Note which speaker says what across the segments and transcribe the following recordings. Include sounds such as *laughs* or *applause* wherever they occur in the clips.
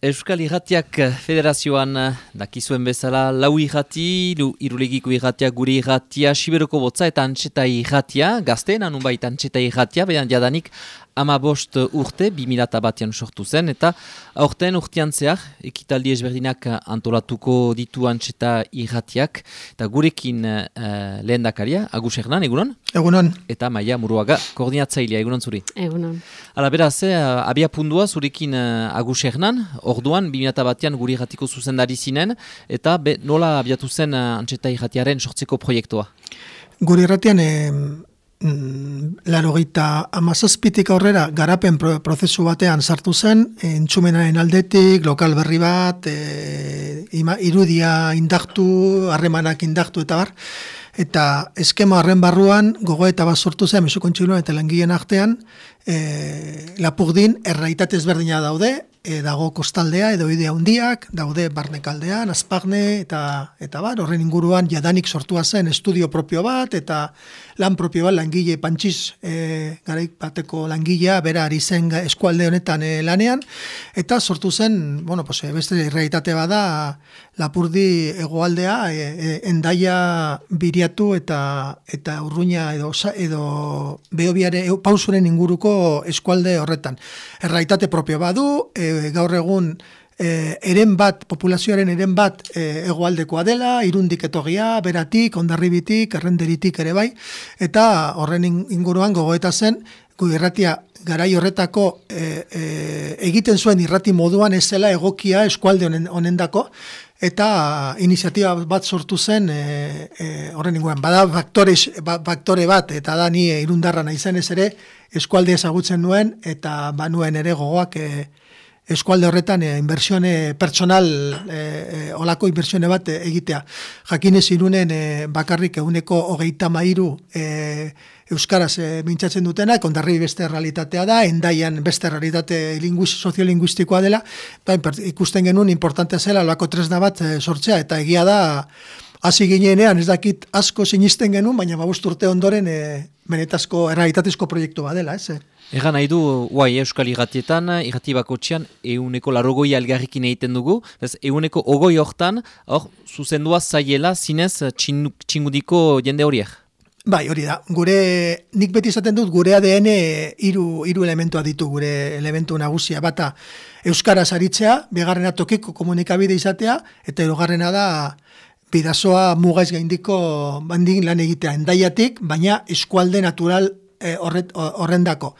Speaker 1: Euskal Irratiak federazioan dakizuen bezala lau irrati, irulegiko irratiak gure irratia, siberoko botza eta antxeta irratia, gazteen anun baita antxeta irratia, behan jadanik ama bost urte, bimilata batean sortu zen, eta aurten urtean zehar, ekitaldi ezberdinak antolatuko ditu antxeta irratiak, eta gurekin uh, lehen dakaria, Agus Hernan, egunon?
Speaker 2: Egunon.
Speaker 1: Eta Maia Muruaga, koordinatzailea, egunon zuri?
Speaker 3: Egunon.
Speaker 1: Hala beraz, eh, abia pundua zurekin uh, Agus Hernan, orduan, bimilata batean guri irratiko zuzendari zinen, eta be, nola abiatu zen uh, antxeta irratiaren sortzeko proiektua?
Speaker 2: Guri irratian, Mm, laro gita amazazpitik aurrera garapen prozesu batean sartu zen, entzumenaren aldetik, lokal berri bat, e, irudia indaktu, harremanak indaktu eta bar, eta eskema harren barruan gogo eta bat sortu zen, mesu eta langileen artean, e, lapurdin erraitatez berdina daude, e, dago kostaldea edo idea handiak, daude barnekaldean, azpagne eta eta bar, horren inguruan jadanik sortua zen estudio propio bat eta lan propio bat langile pantxiz e, garaik bateko langilea bera ari zen eskualde honetan e, lanean. Eta sortu zen, bueno, pues, beste realitate bada lapurdi egoaldea e, e, endaia biriatu eta eta urruña edo edo beobiare pausuren inguruko eskualde horretan. Erraitate propio badu, e, gaur egun e, eren bat, populazioaren eren bat e, egoaldekoa dela, irundik etogia, beratik, ondarribitik, errenderitik ere bai, eta horren inguruan gogoeta zen, irratia garai horretako e, e, egiten zuen irrati moduan ez zela egokia eskualde honen, honendako, eta iniziatiba bat sortu zen e, e, horren inguruan. Bada faktore, ba, faktore bat, eta da ni irundarra nahi zen ez ere, eskualde ezagutzen nuen, eta banuen ere gogoak e, eskualde horretan e, inbertsione pertsonal e, e, olako inbertsione bat egitea. Jakinez irunen e, bakarrik eguneko hogeita mairu e, Euskaraz e, mintzatzen dutena, kondarri beste realitatea da, endaian beste realitate linguiz, soziolinguistikoa dela, ba, ikusten genuen importante zela olako tresna bat e, sortzea, eta egia da, hasi ginenean ez dakit asko sinisten genuen, baina urte ondoren e, benetazko, errealitatezko proiektu badela, ez?
Speaker 1: Egan nahi du, guai, Euskal Iratietan, irati bako txian, euneko larogoi algarrikin egiten dugu, ez euneko ogoi hortan, hor, zuzendua zaiela zinez txingudiko jende horiek.
Speaker 2: Bai, hori da. Gure, nik beti izaten dut, gure ADN hiru hiru elementua ditu, gure elementu nagusia. Bata, Euskara zaritzea, begarrena tokiko komunikabide izatea, eta erogarrena da, bidazoa mugaiz gaindiko bandin lan egitea endaiatik, baina eskualde natural e, horrendako.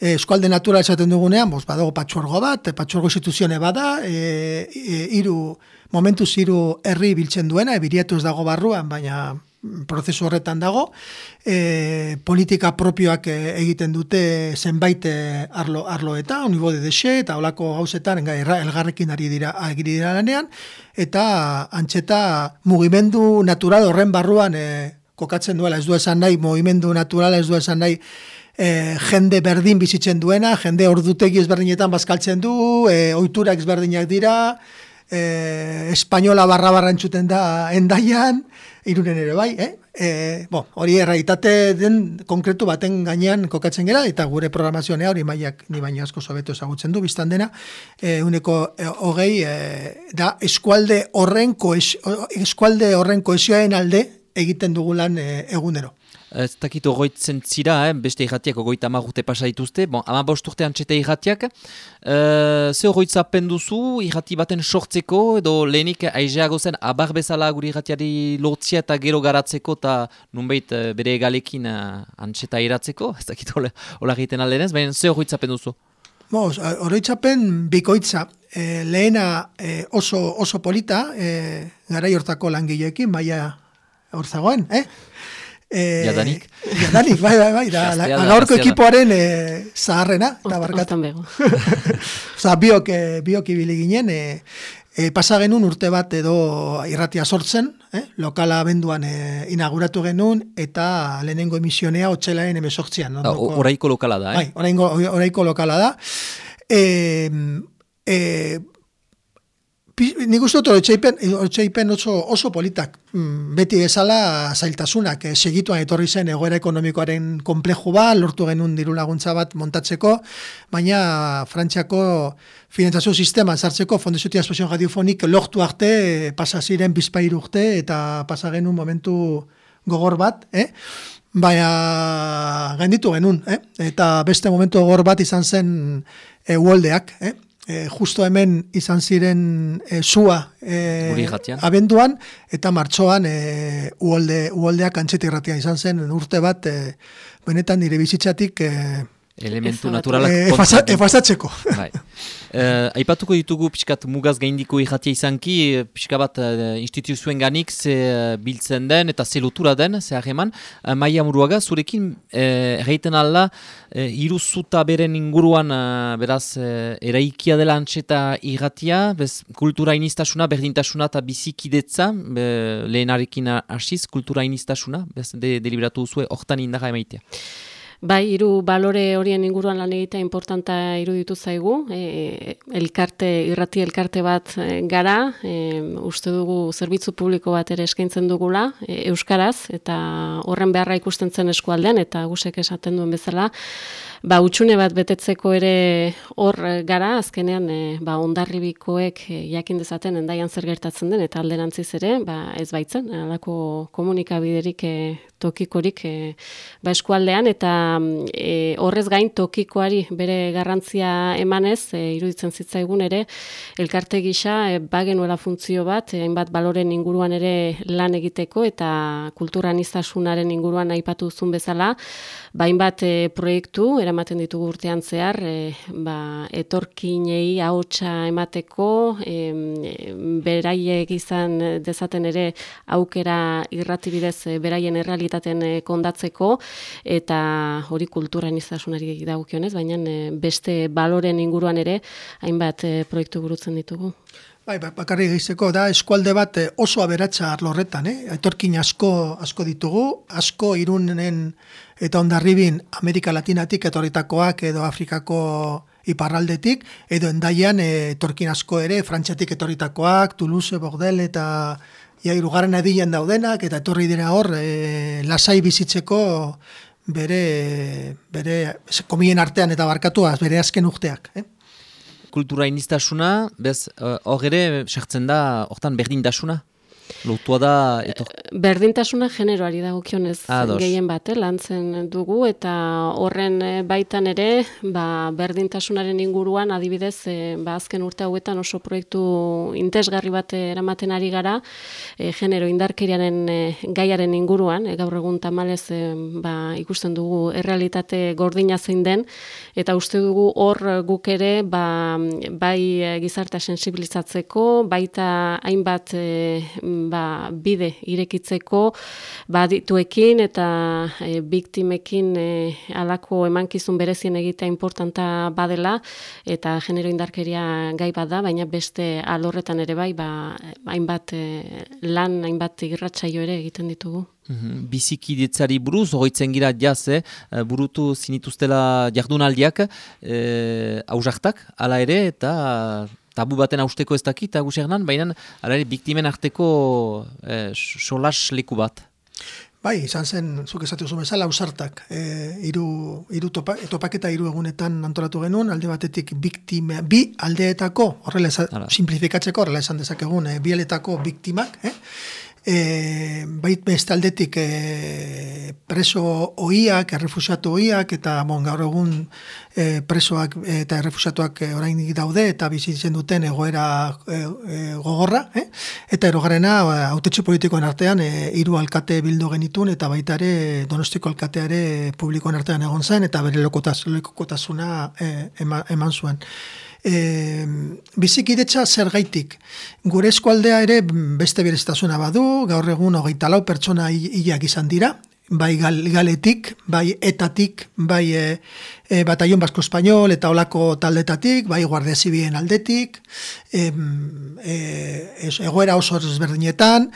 Speaker 2: E, eskualde natural esaten dugunean, bos, badago patxorgo bat, patxorgo instituzione bada, e, e, iru, momentuz hiru herri biltzen duena, ebiriatu ez dago barruan, baina prozesu horretan dago, e, politika propioak egiten dute zenbait arlo, arlo eta, unibode dexe, eta olako gauzetan, elgarrekin ari dira, ari dira lanean, eta antxeta mugimendu natural horren barruan e, kokatzen duela, ez du esan nahi, movimendu naturala ez du esan nahi, e, jende berdin bizitzen duena, jende ordutegi ezberdinetan bazkaltzen du, e, oiturak ezberdinak dira, e, espainola barra barra entzuten da endaian, irunen ere bai, eh? E, bo, hori erraitate den konkretu baten gainean kokatzen gera, eta gure programazioa hori maiak ni baino asko sobeto ezagutzen du, biztan dena, e, uneko e, hogei, e, da eskualde horren, eskualde horren koesioaren alde, egiten dugu lan e, egunero.
Speaker 1: Ez dakit ogoitzen zira, eh? beste irratiak ogoita amagute pasa dituzte. Bon, ama bosturte antxeta irratiak. E, ze ogoitza penduzu irrati baten sortzeko, edo lehenik aizeago zen abar bezala guri irratiari lotzia eta gero garatzeko, eta nunbait eh, bere egalekin antxeta iratzeko. Ez dakit hola egiten aldenez, baina ze ogoitza penduzu?
Speaker 2: Boz, oroitzapen bikoitza. E, lehena e, oso, oso polita, e, gara jortako langileekin, baina hor zagoen, eh?
Speaker 1: E, jadanik.
Speaker 2: Jadanik, bai, bai, bai, da, la, gaurko ekipoaren e, zaharrena, da barkatu. *laughs* Osa, biok, e, biok ibili ginen, e, e, pasa genuen urte bat edo irratia sortzen, eh? lokala abenduan e, inauguratu genuen, eta lehenengo emisionea otxelaen emesortzian.
Speaker 1: No? Oraiko lokala da,
Speaker 2: eh? Bai, oraiko lokala da. E, e, nik uste dut otxeipen oso, oso politak. Mm, beti bezala zailtasunak eh, segituan etorri zen egoera ekonomikoaren kompleju bat, lortu genuen diru laguntza bat montatzeko, baina Frantziako finantzazio sistema zartzeko Fondazio Espesion Radiofonik lortu arte eh, pasa ziren urte eta pasa genuen momentu gogor bat, eh? baina genditu genuen, eh? eta beste momentu gogor bat izan zen e, uoldeak, eh? E, justo hemen izan ziren e, sua e, abenduan, eta martxoan e, uolde, uoldeak antxetirratia izan zen urte bat, e, benetan nire bizitzatik... E,
Speaker 1: elementu naturalak
Speaker 2: e, efasatzeko.
Speaker 1: Bai. Uh, aipatuko ditugu pixkat mugaz gaindiko irratia izanki, pixka bat uh, instituzioen ganik ze uh, biltzen den eta ze lotura den, ze hageman. Uh, Maia Muruaga, zurekin uh, erraiten alla, uh, iruzuta beren inguruan, uh, beraz, uh, eraikia dela antxeta irratia, bez, kultura inistasuna, berdintasuna eta bizikidetza, be, lehenarekin hasiz, kultura inistasuna, bez, de, deliberatu zuen, hortan indaga emaitea.
Speaker 3: Bai, hiru balore horien inguruan lan egitea importanta iruditu zaigu. E, elkarte, irrati elkarte bat e, gara, e, uste dugu zerbitzu publiko bat ere eskaintzen dugula, e, Euskaraz, eta horren beharra ikusten zen eskualdean, eta gusek esaten duen bezala, ba, utxune bat betetzeko ere hor gara, azkenean e, ba, ondarribikoek e, jakin dezaten endaian zer gertatzen den, eta alderantziz ere, ba, ez baitzen, alako komunikabiderik e, tokikorik e, ba, eskualdean, eta e, horrez gain tokikoari bere garrantzia emanez, e, iruditzen zitzaigun ere, elkarte gisa e, bagenuela funtzio bat, hainbat baloren inguruan ere lan egiteko, eta kulturan iztasunaren inguruan aipatu zuen bezala, bain ba, e, proiektu, eramaten ditugu urtean zehar, e, ba, etorkinei ahotsa emateko, e, beraiek izan dezaten ere aukera irratibidez e, beraien errealitatea komunitateen eh, kondatzeko eta hori kulturan izasunari dagokionez, baina eh, beste baloren inguruan ere hainbat proiektu burutzen ditugu.
Speaker 2: Bai, ba, bakarri gizeko da eskualde bat oso aberatsa arlorretan, eh? etorkin asko asko ditugu, asko irunen eta ondarribin Amerika Latinatik etorritakoak edo Afrikako iparraldetik, edo endaian etorkin asko ere, Frantziatik etorritakoak, Toulouse, Bordel eta ia irugarren adilen daudenak, eta etorri dira hor, e, lasai bizitzeko bere, bere komien artean eta barkatuaz, bere azken urteak. Eh?
Speaker 1: Kultura inistasuna, bez, eh, hor ere, sartzen da, hortan berdintasuna? Lotua da... Eto...
Speaker 3: Berdintasuna generoari dagokionez gehien bat, eh, lantzen dugu, eta horren eh, baitan ere, ba, berdintasunaren inguruan, adibidez, eh, ba, azken urte hauetan oso proiektu intesgarri bat eramaten ari gara, e, genero indarkeriaren gaiaren inguruan, gaur egun tamalez ba, ikusten dugu errealitate gordina zein den, eta uste dugu hor guk ere, ba, bai gizarta sensibilizatzeko, baita hainbat ba, bide irekitzeko badituekin eta e, biktimekin e, alako emankizun berezien egitea importanta badela eta genero indarkeria gai bada, baina beste alorretan ere bai, ba, hainbat e, lan, hainbat irratsaio ere egiten ditugu.
Speaker 1: Mhm. Biziki ditzari buruz, horitzen gira jaz, eh? burutu zinituztela jardunaldiak, eh, auzaktak, ala ere, eta tabu baten austeko ez dakit, Agus Hernan, baina alare biktimen arteko eh, solas leku bat.
Speaker 2: Bai, izan zen, zuk esatu zuen bezala, ausartak. E, iru, iru topa, topaketa iru egunetan antolatu genuen, alde batetik biktime, bi aldeetako, horrela simplifikatzeko, horrela esan dezakegun, e, bi aletako biktimak, eh? E, bait bestaldetik e, preso oiak, errefusiatu oiak, eta bon, gaur egun e, presoak eta errefusiatuak e, orain daude, eta bizitzen duten egoera e, e, gogorra, eh? eta erogarena autetxe politikoen artean e, hiru alkate bildu genitun, eta baita ere donostiko alkateare publikoen artean egon zen, eta bere lokotasuna e, eman zuen e, bizikidetza zer gaitik. Gure eskualdea ere beste bereztasuna badu, gaur egun hogeita lau pertsona hilak izan dira, bai galetik, bai etatik, bai e, e, bataion basko espainol eta olako taldetatik, bai guardia zibien aldetik, e, e, egoera oso ezberdinetan,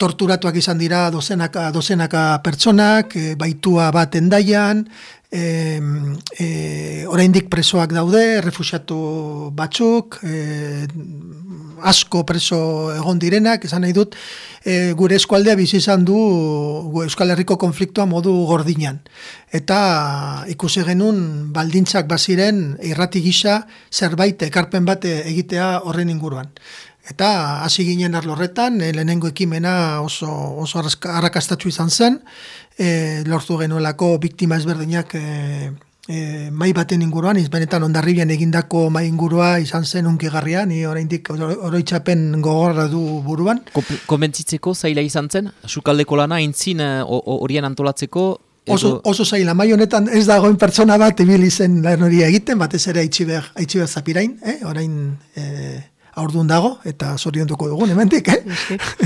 Speaker 2: torturatuak izan dira dozenaka, dozenaka pertsonak, e, baitua bat endaian, e, e, oraindik presoak daude, refusiatu batzuk, e, asko preso egon direnak, esan nahi dut, e, gure eskualdea bizi izan du Euskal Herriko konfliktua modu gordinan. Eta ikusi genuen baldintzak baziren irrati gisa zerbait ekarpen bat egitea horren inguruan. Eta hasi ginen arlorretan, e, lehenengo ekimena oso, oso arrakastatxu izan zen, e, lortu genuelako biktima ezberdinak e, e, mai baten inguruan, izbenetan ondarribian egindako mai ingurua izan zen unkigarria, ni oraindik oroitzapen gogorra du buruan.
Speaker 1: Komentzitzeko zaila izan zen, sukaldeko lana, intzin horien antolatzeko,
Speaker 2: Oso, oso zaila, mai honetan ez dagoen pertsona bat ibili zen lan hori egiten, batez ere haitxiber, haitxiber zapirain, eh? orain eh, aurdun dago, eta zoriontuko dugun, hemendik, eh?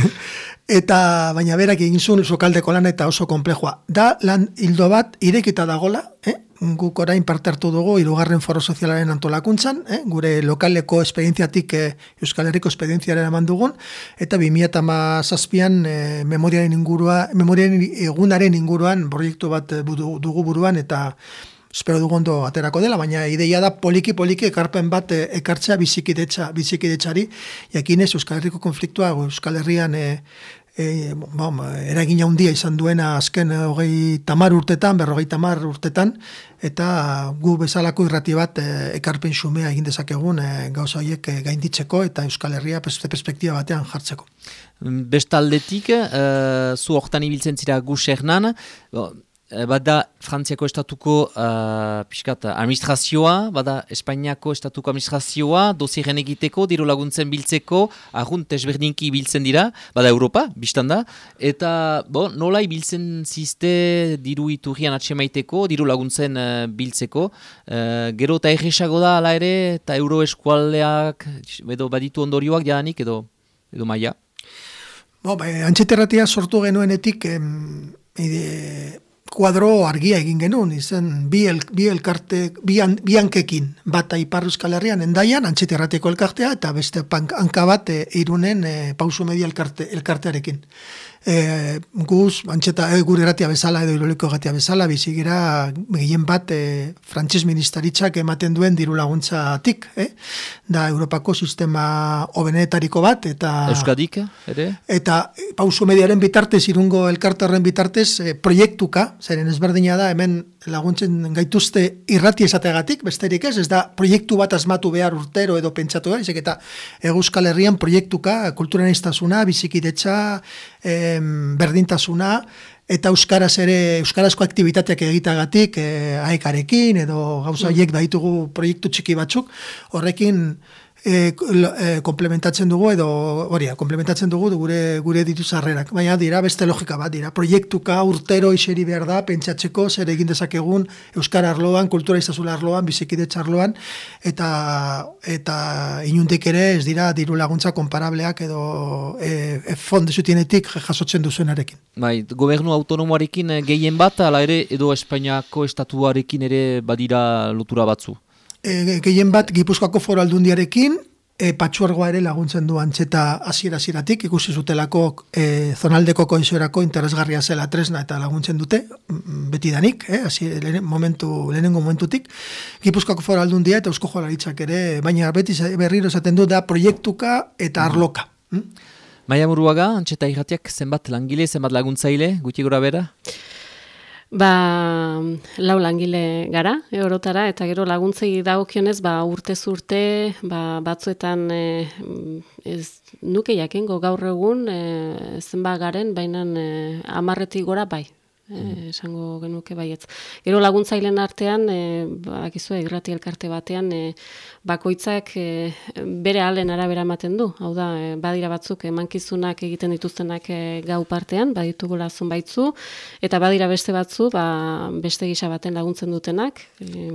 Speaker 2: *laughs* eta baina berak egin zuen sokaldeko lan eta oso komplejua. Da lan hildo bat irekita dagola, eh? guk orain parte hartu dugu irugarren foro sozialaren antolakuntzan, eh? gure lokaleko esperientziatik eh, Euskal Herriko esperientziaren eman dugun, eta 2008an eh, memoriaren ingurua, memoriaren egunaren inguruan proiektu bat eh, dugu buruan, eta espero dugu ondo aterako dela, baina ideia da poliki-poliki ekarpen bat eh, ekartzea bizikidetza, bizikidetxari, jakinez Euskal Herriko konfliktua Euskal Herrian eh, e, bom, eragina handia izan duena azken hogei tamar urtetan, berrogei tamar urtetan, eta gu bezalako irrati bat e, ekarpen xumea egin dezakegun e, gauza horiek e, gainditzeko eta Euskal Herria perspektiba batean jartzeko.
Speaker 1: Bestaldetik, e, zu hortan ibiltzen zira gu bada Frantziako estatuko uh, piskat, administrazioa, bada Espainiako estatuko administrazioa, doziren egiteko, diru laguntzen biltzeko, ahunt esberdinki biltzen dira, bada Europa, biztan da, eta bo, nola biltzen ziste diru iturrian atxemaiteko, diru laguntzen uh, biltzeko, uh, gero eta erresago da ala ere, eta euro eskualdeak, edo baditu ondorioak jadanik, edo, edo maia?
Speaker 2: Bo, ba, antxeterratia sortu genuenetik, em, ide, kuadro argia egin genuen, izen bi, el, bi elkarte, bi, an, bi hankekin, bat aipar euskal herrian endaian, antxeterrateko elkartea, eta beste hanka bat e, irunen e, pausu media elkarte, elkartearekin e, guz, antxeta, e, gure gratia bezala edo iroliko gratia bezala, bizigira gehien bat e, frantziz ministaritzak ematen duen diru laguntzatik, eh? da Europako sistema obenetariko bat, eta...
Speaker 1: Euskadik, ere?
Speaker 2: Eta pauso mediaren bitartez, irungo elkartarren bitartez, e, proiektuka, zeren ezberdina da, hemen laguntzen gaituzte irrati esategatik, besterik ez, ez da proiektu bat asmatu behar urtero edo pentsatu behar, eta Euskal Herrian proiektuka, kulturan iztasuna, bizikidetza, em, berdintasuna, eta euskaraz ere euskarazko aktibitateak egitagatik eh, aekarekin edo gauza horiek baitugu proiektu txiki batzuk horrekin e, e, komplementatzen dugu edo hori, komplementatzen dugu gure gure ditu sarrerak. Baina dira beste logika bat dira. Proiektuka urtero iseri behar da pentsatzeko zer egin dezakegun euskara arloan, kultura izazula arloan, bizikidetza arloan eta eta inundik ere ez dira diru laguntza konparableak edo e, e fonde zutienetik jasotzen duzuenarekin.
Speaker 1: Bai, gobernu autonomoarekin gehien bat, ala ere edo Espainiako estatuarekin ere badira lotura batzu?
Speaker 2: E, gehien bat Gipuzkoako foro aldundiarekin, e, patxuargoa ere laguntzen du antxeta hasiera ziratik, ikusi zutelako e, zonaldeko koinzorako interesgarria zela tresna eta laguntzen dute, beti danik, eh, hasi, momentu, lehenengo momentutik, Gipuzkoako foro aldundia eta eusko joalaritzak ere, baina beti berriro esaten du da proiektuka eta arloka.
Speaker 1: Mm? Maia Muruaga, antxeta irratiak zenbat langile, zenbat laguntzaile, guti gura bera?
Speaker 3: Ba, lau langile gara, eurotara, eta gero laguntzei dagokionez, ba, urte zurte, ba, batzuetan e, ez nuke jakengo gaur egun, e, zenba garen, baina e, amarretik gora bai, e, esango genuke baietz. Gero laguntzailen artean, e, bakizu, irrati elkarte batean, e, bakoitzak e, bere alen arabera ematen du. Hau da, e, badira batzuk emankizunak egiten dituztenak e, gau partean, baditugula baitzu, eta badira beste batzu, ba, beste gisa baten laguntzen dutenak, e,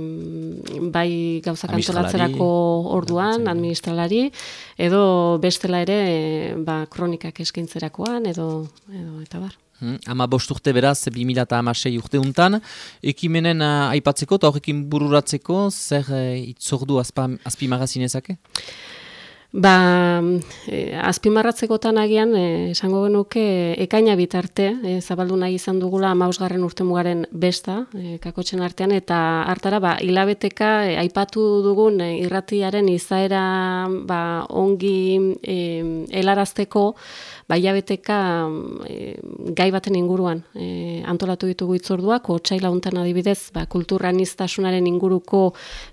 Speaker 3: bai gauzak antolatzerako orduan, administralari, edo bestela ere, ba, kronikak eskintzerakoan, edo, edo eta bar.
Speaker 1: Hmm, ama bosturte beraz, 2006 urte untan, ekimenen uh, aipatzeko eta horrekin bururatzeko, zer uh, itzordu azpi magazinezake?
Speaker 3: Ba, e, azpimarratzekotan agian, e, esango genuke, ekaina bitarte, e, zabaldu nahi izan dugula amausgarren urtemugaren besta, e, kakotxen artean, eta hartara, ba, hilabeteka, e, aipatu dugun e, irratiaren izaera ba, ongi e, helarazteko, ba, hilabeteka e, gai baten inguruan e, antolatu ditugu itzorduak, otxaila untan adibidez, ba, kulturan iztasunaren inguruko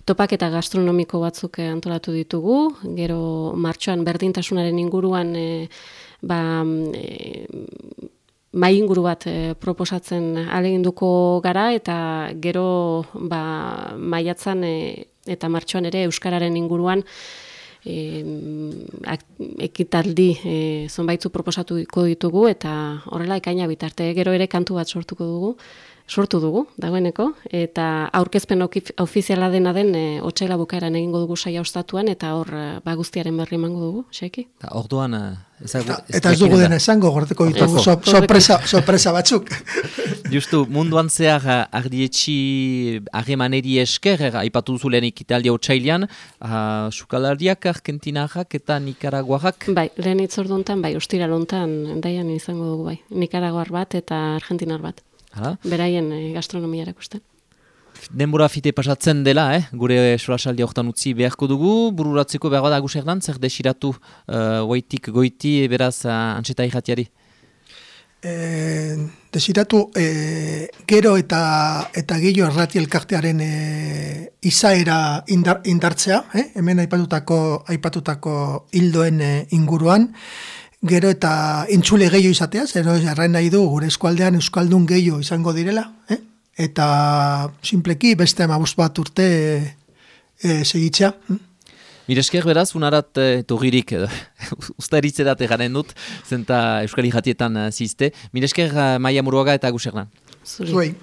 Speaker 3: topak eta gastronomiko batzuk antolatu ditugu, gero martxoan berdintasunaren inguruan e, ba, e, mai inguru bat e, proposatzen aleginduko gara eta gero ba, maiatzan e, eta martxoan ere euskararen inguruan e, ekitaldi e, zonbaitzu proposatuko ditugu eta horrela ekaina bitarte. Gero ere kantu bat sortuko dugu sortu dugu, dagoeneko, eta aurkezpen ofiziala dena den e, otxaila bukaeran egingo dugu saia ostatuan, eta hor e, ba, guztiaren berri emango dugu, xeki?
Speaker 1: Ta, orduan, e,
Speaker 2: eta, eta ez dugu dena esango, gorteko ditugu so, sorpresa, sorpresa batzuk. *laughs*
Speaker 1: Justu, munduan zehar ardietxi arremaneri esker, aipatu zulen ikitaldia otxailan, uh, sukalariak, argentinarrak eta nikaraguarrak?
Speaker 3: Bai, lehen itzorduntan, bai, ustira lontan, daian izango dugu, bai, nikaraguar bat eta argentinar bat. Hala? Beraien eh, gastronomia erakusten.
Speaker 1: Denbora fite pasatzen dela, eh? gure solasaldia horretan utzi beharko dugu, bururatzeko behar bada agus zer desiratu uh, oitik goiti beraz uh, antxeta irratiari?
Speaker 2: E, desiratu e, gero eta eta gehiago errati elkartearen e, izaera indar, indartzea, eh? hemen aipatutako, aipatutako hildoen e, inguruan, gero eta entzule gehiago izatea, zero jarrain nahi du gure eskualdean euskaldun gehiago izango direla, eh? eta simpleki beste amabuz bat urte e, segitzea. Hm?
Speaker 1: Miresker beraz, unarat e, togirik, *laughs* ustaritzerat egaren dut, zenta Euskali jatietan zizte. Miresker maia muruaga eta gusernan.
Speaker 3: Zuri,